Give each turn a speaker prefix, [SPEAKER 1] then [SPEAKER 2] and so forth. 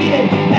[SPEAKER 1] idiot.